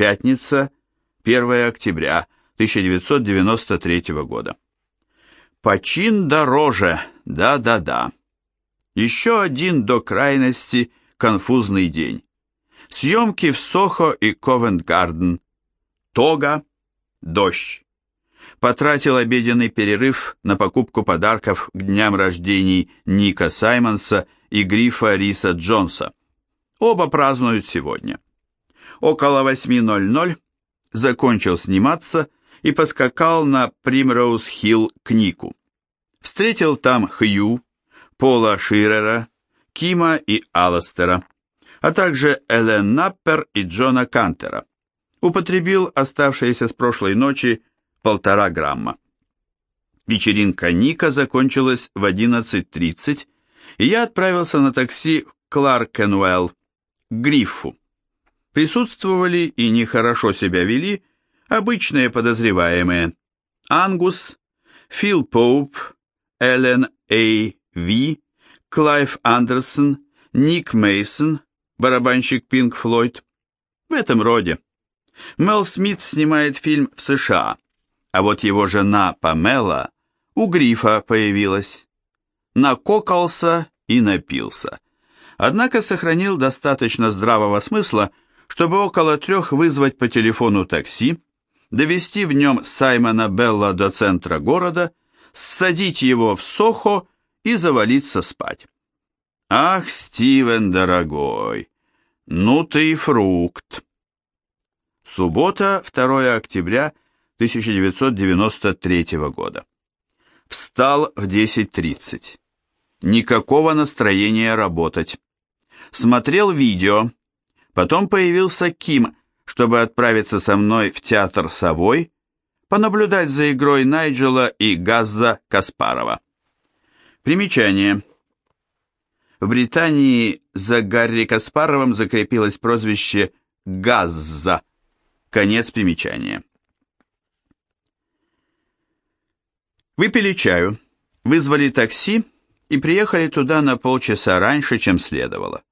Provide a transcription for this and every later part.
Пятница, 1 октября 1993 года. Почин дороже, да-да-да. Еще один до крайности конфузный день. Съемки в Сохо и Ковент-Гарден. Тога, дождь. Потратил обеденный перерыв на покупку подарков к дням рождений Ника Саймонса и Грифа Риса Джонса. Оба празднуют сегодня. Около 8.00 закончил сниматься и поскакал на Примроуз-Хилл к Нику. Встретил там Хью, Пола Ширера, Кима и Алластера, а также Элен Наппер и Джона Кантера. Употребил оставшиеся с прошлой ночи полтора грамма. Вечеринка Ника закончилась в 11.30, и я отправился на такси в Кларкенуэлл, к Гриффу. Присутствовали и нехорошо себя вели обычные подозреваемые. Ангус, Фил Поуп, Эллен А. Ви, Клайв Андерсон, Ник Мейсон, барабанщик Pink Floyd. В этом роде. Мел Смит снимает фильм в США, а вот его жена Памела у Грифа появилась. Накокался и напился. Однако сохранил достаточно здравого смысла, чтобы около трех вызвать по телефону такси, довести в нем Саймона Белла до центра города, ссадить его в Сохо и завалиться спать. Ах, Стивен, дорогой, ну ты и фрукт. Суббота, 2 октября 1993 года. Встал в 10.30. Никакого настроения работать. Смотрел видео, Потом появился Ким, чтобы отправиться со мной в театр «Совой», понаблюдать за игрой Найджела и Газза Каспарова. Примечание. В Британии за Гарри Каспаровым закрепилось прозвище «Газза». Конец примечания. Выпили чаю, вызвали такси и приехали туда на полчаса раньше, чем следовало.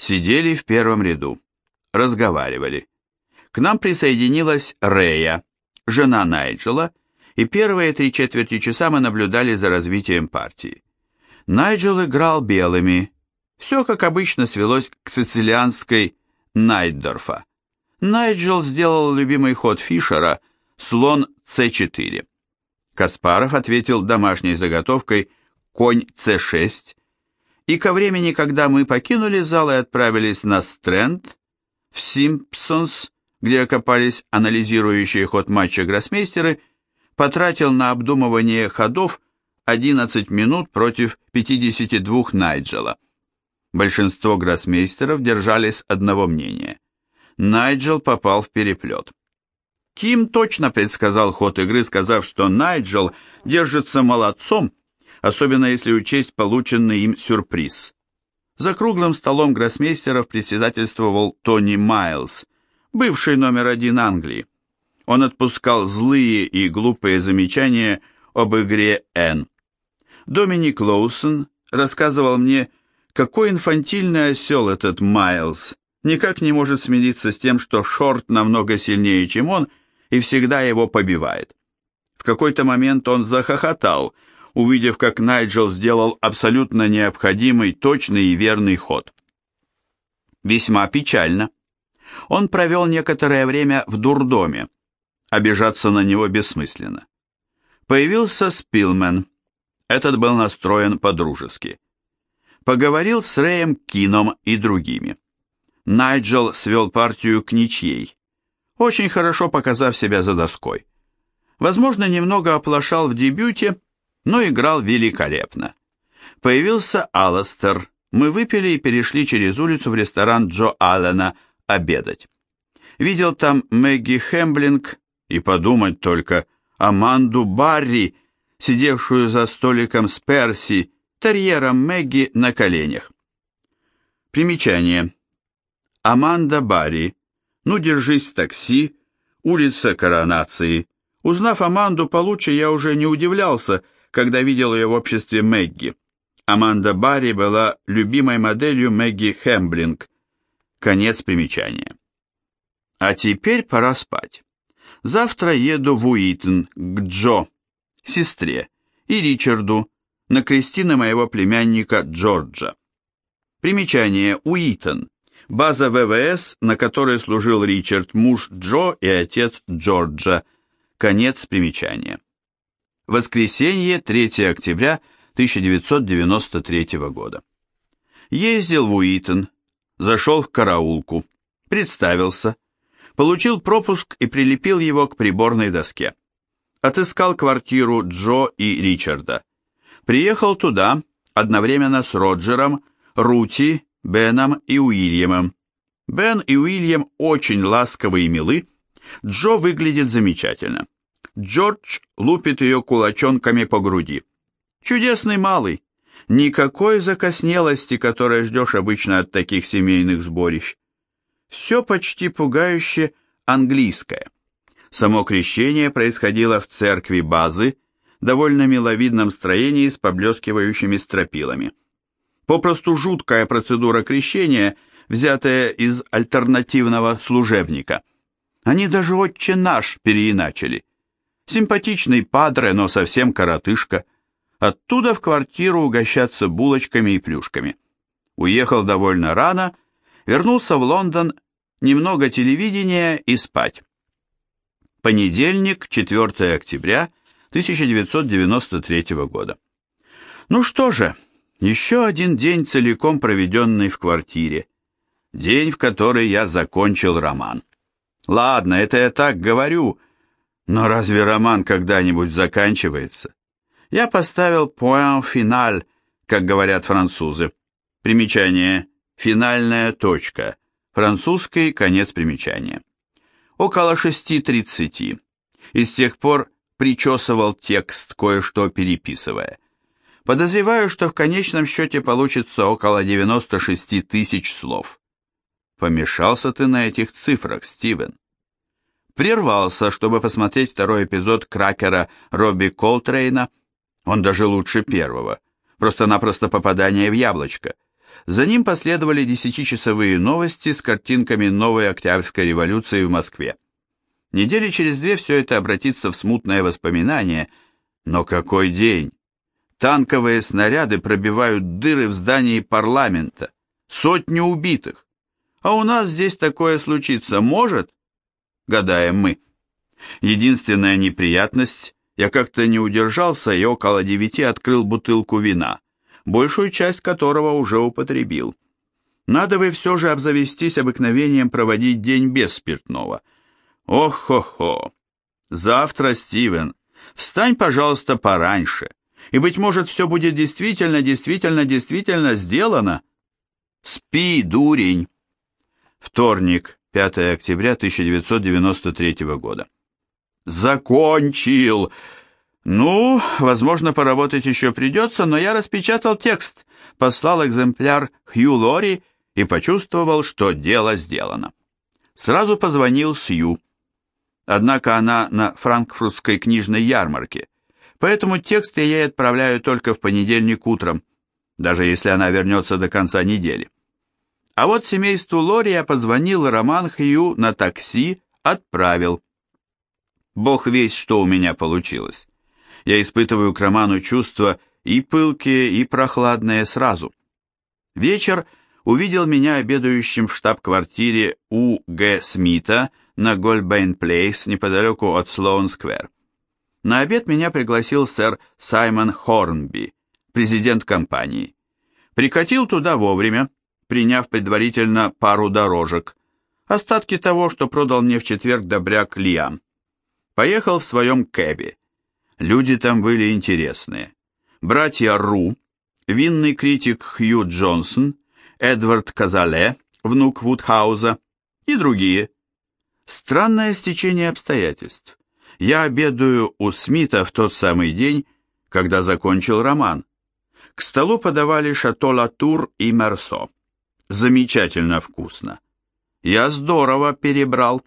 Сидели в первом ряду, разговаривали. К нам присоединилась Рея, жена Найджела, и первые три четверти часа мы наблюдали за развитием партии. Найджел играл белыми. Все, как обычно, свелось к сицилианской Найддорфа. Найджел сделал любимый ход Фишера слон c4. Каспаров ответил домашней заготовкой конь c6, и ко времени, когда мы покинули зал и отправились на Стрэнд, в Симпсонс, где окопались анализирующие ход матча гроссмейстеры, потратил на обдумывание ходов 11 минут против 52 Найджела. Большинство гроссмейстеров держались одного мнения. Найджел попал в переплет. Ким точно предсказал ход игры, сказав, что Найджел держится молодцом, особенно если учесть полученный им сюрприз. За круглым столом гроссмейстеров председательствовал Тони Майлз, бывший номер один Англии. Он отпускал злые и глупые замечания об игре Н. Доминик Лоусон рассказывал мне, какой инфантильный осел этот Майлз, никак не может смириться с тем, что Шорт намного сильнее, чем он, и всегда его побивает. В какой-то момент он захохотал, увидев, как Найджел сделал абсолютно необходимый, точный и верный ход. Весьма печально. Он провел некоторое время в дурдоме. Обижаться на него бессмысленно. Появился Спилмен. Этот был настроен по-дружески. Поговорил с Рэем Кином и другими. Найджел свел партию к ничьей, очень хорошо показав себя за доской. Возможно, немного оплошал в дебюте, но играл великолепно. Появился Алластер, мы выпили и перешли через улицу в ресторан Джо Аллена обедать. Видел там Мэгги Хэмблинг и подумать только Аманду Барри, сидевшую за столиком с Перси, терьером Мэгги на коленях. Примечание. Аманда Барри. Ну, держись такси. Улица Коронации. Узнав Аманду получше, я уже не удивлялся, когда видел ее в обществе Мэгги. Аманда Барри была любимой моделью Мэгги Хэмблинг. Конец примечания. А теперь пора спать. Завтра еду в Уитон к Джо, сестре, и Ричарду, на крестины моего племянника Джорджа. Примечание Уитон. База ВВС, на которой служил Ричард, муж Джо и отец Джорджа. Конец примечания. Воскресенье, 3 октября 1993 года. Ездил в Уитон, зашел в караулку, представился, получил пропуск и прилепил его к приборной доске. Отыскал квартиру Джо и Ричарда. Приехал туда одновременно с Роджером, Рути, Беном и Уильямом. Бен и Уильям очень ласковы и милы. Джо выглядит замечательно. Джордж лупит ее кулачонками по груди. Чудесный малый. Никакой закоснелости, которой ждешь обычно от таких семейных сборищ. Все почти пугающе английское. Само крещение происходило в церкви базы, довольно миловидном строении с поблескивающими стропилами. Попросту жуткая процедура крещения, взятая из альтернативного служебника. Они даже «Отче наш» переиначили. Симпатичный падре, но совсем коротышка. Оттуда в квартиру угощаться булочками и плюшками. Уехал довольно рано, вернулся в Лондон, немного телевидения и спать. Понедельник, 4 октября 1993 года. Ну что же, еще один день целиком проведенный в квартире. День, в который я закончил роман. Ладно, это я так говорю, но разве роман когда-нибудь заканчивается? Я поставил point final, как говорят французы. Примечание. Финальная точка. Французский конец примечания. Около 6.30. И с тех пор причесывал текст, кое-что переписывая. Подозреваю, что в конечном счете получится около 96 тысяч слов. Помешался ты на этих цифрах, Стивен. Прервался, чтобы посмотреть второй эпизод кракера Робби Колтрейна. Он даже лучше первого. Просто-напросто попадание в яблочко. За ним последовали десятичасовые новости с картинками новой Октябрьской революции в Москве. Недели через две все это обратится в смутное воспоминание, но какой день! Танковые снаряды пробивают дыры в здании парламента, сотни убитых. А у нас здесь такое случиться может? Гадаем мы. Единственная неприятность, я как-то не удержался и около девяти открыл бутылку вина, большую часть которого уже употребил. Надо бы все же обзавестись обыкновением проводить день без спиртного – Ох-хо-хо. Завтра, Стивен, встань, пожалуйста, пораньше, и, быть может, все будет действительно, действительно, действительно сделано. Спи, дурень. Вторник, 5 октября 1993 года. Закончил. Ну, возможно, поработать еще придется, но я распечатал текст, послал экземпляр Хью Лори и почувствовал, что дело сделано. Сразу позвонил Сью однако она на франкфуртской книжной ярмарке, поэтому текст я ей отправляю только в понедельник утром, даже если она вернется до конца недели. А вот семейству Лори я позвонил, Роман Хью на такси отправил. Бог весь, что у меня получилось. Я испытываю к Роману чувства и пылкие, и прохладные сразу. Вечер увидел меня обедающим в штаб-квартире У. Г. Смита на Гольбейн-Плейс неподалеку от Слоун-сквер. На обед меня пригласил сэр Саймон Хорнби, президент компании. Прикатил туда вовремя, приняв предварительно пару дорожек, остатки того, что продал мне в четверг добряк Лиам. Поехал в своем кэбе. Люди там были интересные. Братья Ру, винный критик Хью Джонсон, Эдвард Казале, внук Вудхауза и другие – Странное стечение обстоятельств. Я обедаю у Смита в тот самый день, когда закончил роман. К столу подавали шато Латур и Мерсо. Замечательно вкусно. Я здорово перебрал.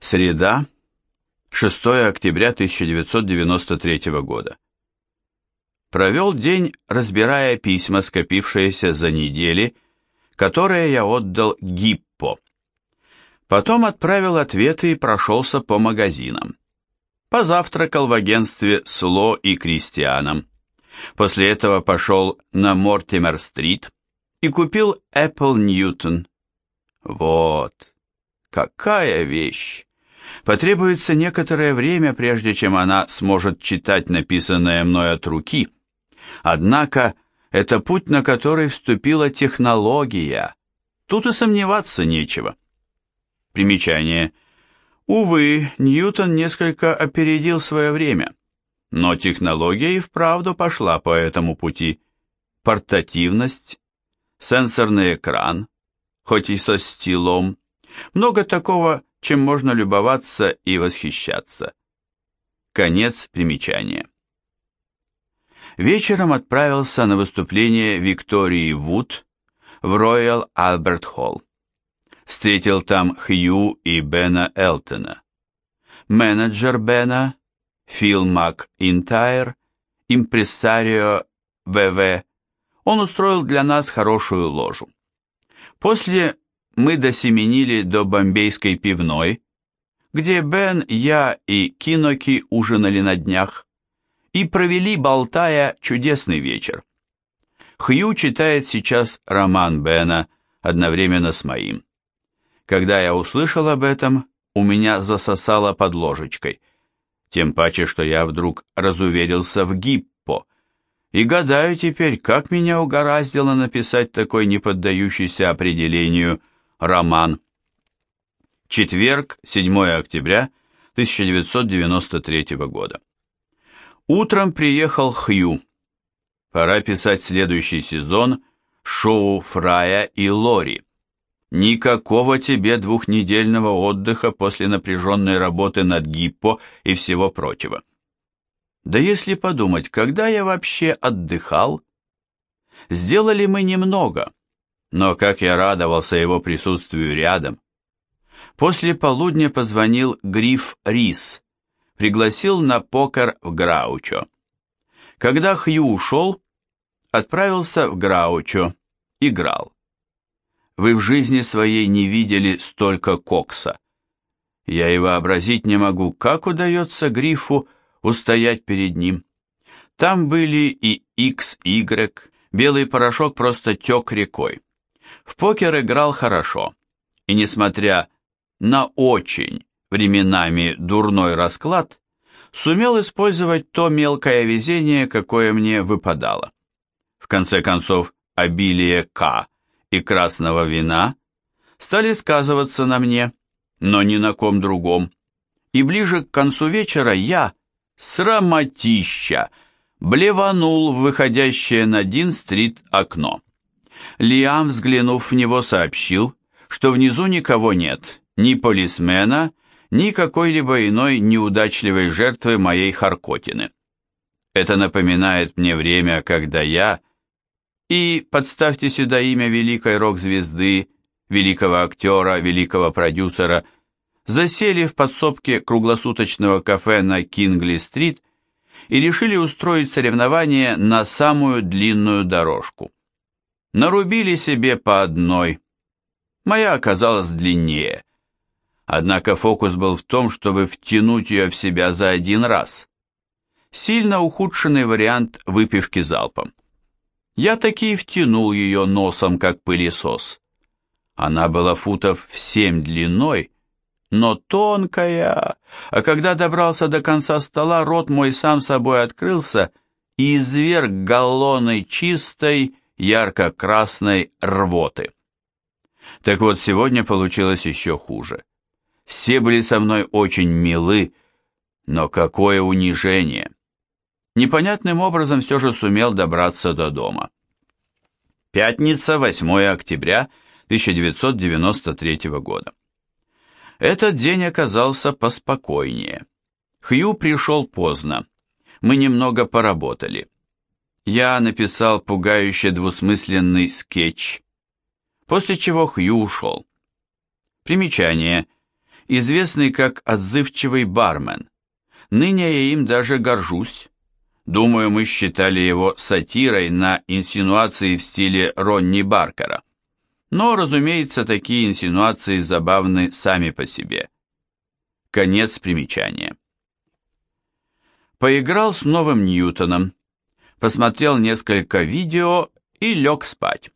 Среда, 6 октября 1993 года. Провел день, разбирая письма, скопившиеся за недели, которые я отдал Гиппо. Потом отправил ответы и прошелся по магазинам. Позавтракал в агентстве Сло и Кристианом. После этого пошел на Мортимер-стрит и купил Apple Newton. Вот, какая вещь! Потребуется некоторое время, прежде чем она сможет читать написанное мной от руки. Однако это путь, на который вступила технология. Тут и сомневаться нечего. Примечание. Увы, Ньютон несколько опередил свое время, но технология и вправду пошла по этому пути. Портативность, сенсорный экран, хоть и со стилом, много такого, чем можно любоваться и восхищаться. Конец примечания. Вечером отправился на выступление Виктории Вуд в Royal Albert Hall. Встретил там Хью и Бена Элтона. Менеджер Бена, Фил МакИнтайр, импрессарио ВВ, он устроил для нас хорошую ложу. После мы досеменили до бомбейской пивной, где Бен, я и Киноки ужинали на днях, и провели, болтая, чудесный вечер. Хью читает сейчас роман Бена одновременно с моим. Когда я услышал об этом, у меня засосало под ложечкой, тем паче, что я вдруг разуверился в Гиппо, и гадаю теперь, как меня угораздило написать такой неподдающийся определению роман. Четверг, 7 октября 1993 года. Утром приехал Хью. Пора писать следующий сезон шоу Фрая и Лори. Никакого тебе двухнедельного отдыха после напряженной работы над гиппо и всего прочего. Да если подумать, когда я вообще отдыхал? Сделали мы немного, но как я радовался его присутствию рядом. После полудня позвонил Гриф Рис, пригласил на покер в Граучо. Когда Хью ушел, отправился в Граучо, играл. Вы в жизни своей не видели столько кокса. Я и вообразить не могу, как удается Грифу устоять перед ним. Там были и XY, белый порошок просто тек рекой. В покер играл хорошо, и несмотря на очень временами дурной расклад, сумел использовать то мелкое везение, какое мне выпадало. В конце концов, обилие К и красного вина стали сказываться на мне, но ни на ком другом. И ближе к концу вечера я, срамотища, блеванул в выходящее на Дин-стрит окно. Лиам, взглянув в него, сообщил, что внизу никого нет, ни полисмена, ни какой-либо иной неудачливой жертвы моей Харкотины. Это напоминает мне время, когда я, и подставьте сюда имя великой рок-звезды, великого актера, великого продюсера, засели в подсобке круглосуточного кафе на Кингли-стрит и решили устроить соревнование на самую длинную дорожку. Нарубили себе по одной. Моя оказалась длиннее. Однако фокус был в том, чтобы втянуть ее в себя за один раз. Сильно ухудшенный вариант выпивки залпом. Я таки втянул ее носом, как пылесос. Она была футов в семь длиной, но тонкая, а когда добрался до конца стола, рот мой сам собой открылся и изверг галлоны чистой, ярко-красной рвоты. Так вот, сегодня получилось еще хуже. Все были со мной очень милы, но какое унижение! Непонятным образом все же сумел добраться до дома. Пятница, 8 октября 1993 года. Этот день оказался поспокойнее. Хью пришел поздно. Мы немного поработали. Я написал пугающе двусмысленный скетч, после чего Хью ушел. Примечание – известный как отзывчивый бармен. Ныне я им даже горжусь. Думаю, мы считали его сатирой на инсинуации в стиле Ронни Баркера. Но, разумеется, такие инсинуации забавны сами по себе. Конец примечания. Поиграл с новым Ньютоном, посмотрел несколько видео и лег спать.